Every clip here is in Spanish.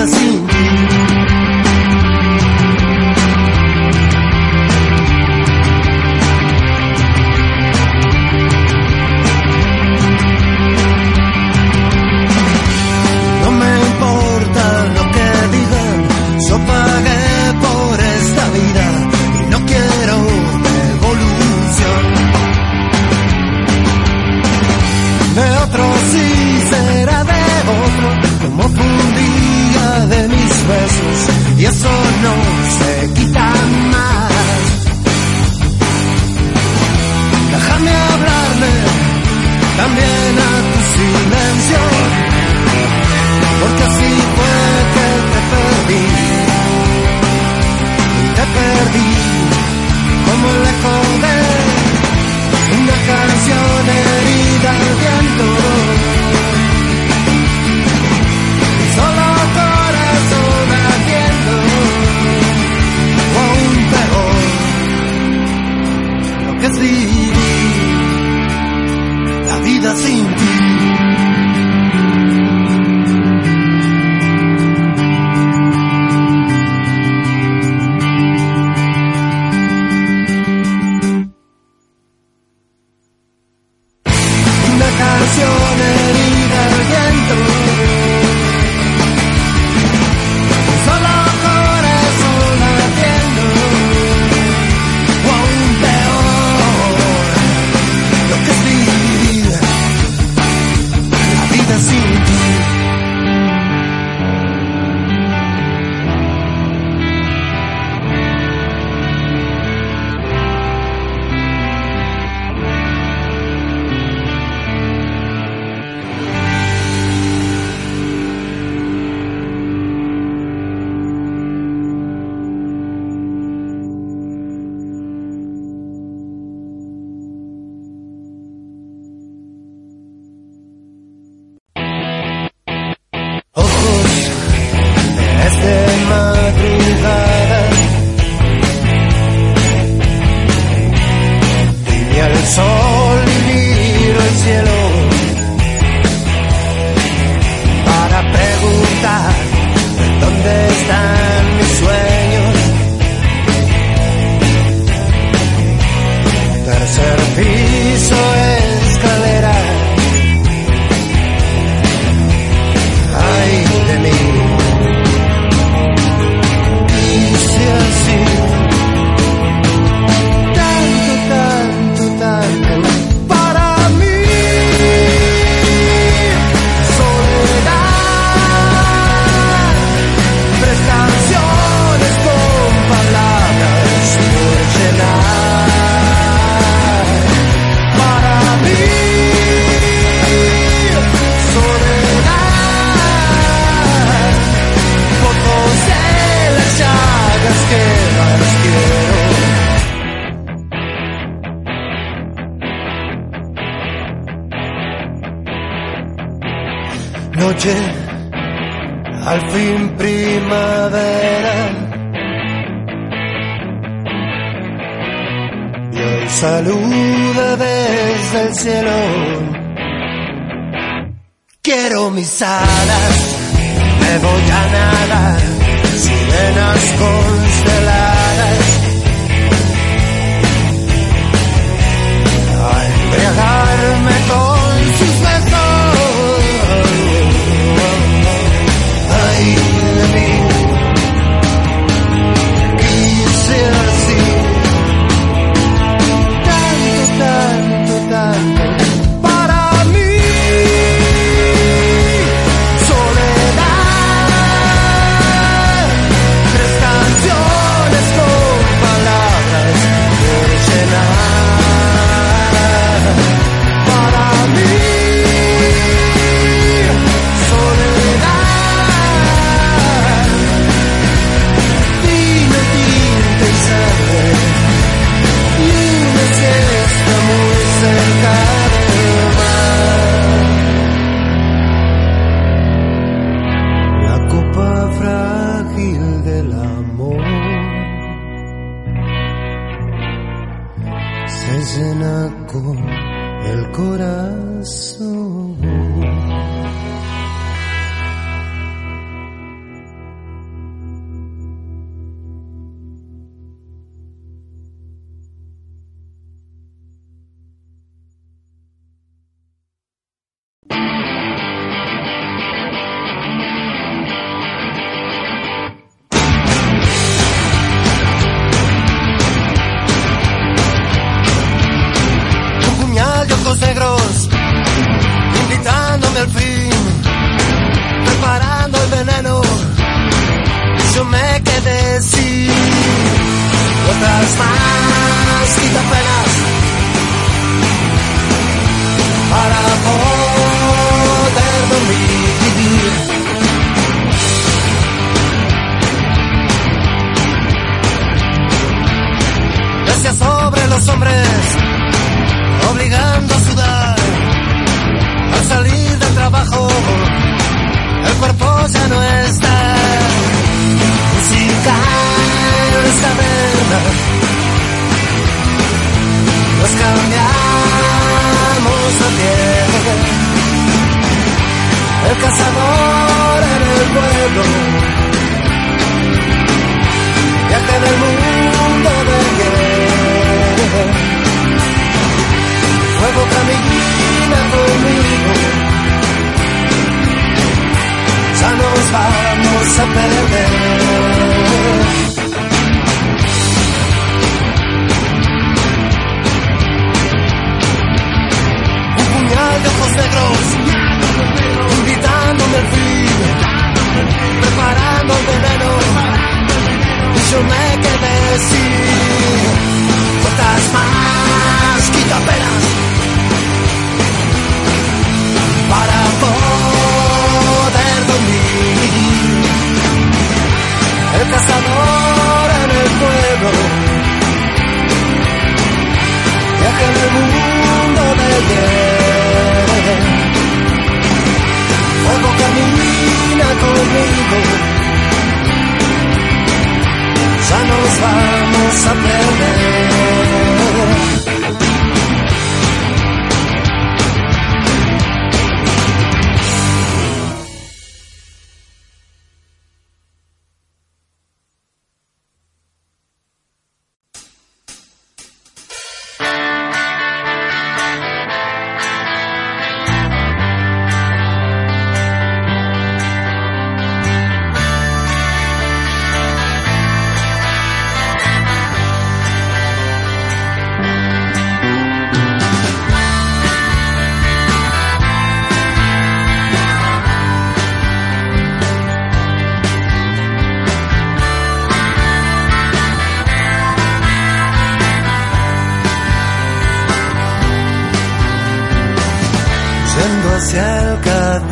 Brasil. tercer piso. al fin primavera. Y hoy saluda desde el cielo. Quiero mis alas, me voy a nadar, sirenas consteladas.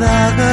that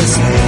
Music.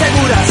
seguras.